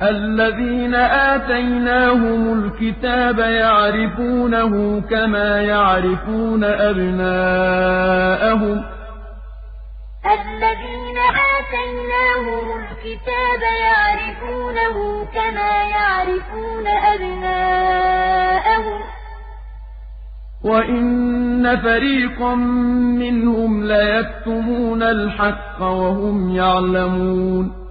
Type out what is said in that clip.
الَّذِينَ آتَيْنَاهُمُ الْكِتَابَ يَعْرِفُونَهُ كَمَا يَعْرِفُونَ أَبْنَاءَهُمُ ۖ. الَّذِينَ آتَيْنَاهُمُ الْكِتَابَ يَعْرِفُونَهُ كَمَا يَعْرِفُونَ أَبْنَاءَهُمُ ۖ. وَإِنَّ فَرِيقًا مِّنْهُمْ لَيَكْتُمُونَ الْحَقَّ وَهُمْ يَعْلَمُونَ.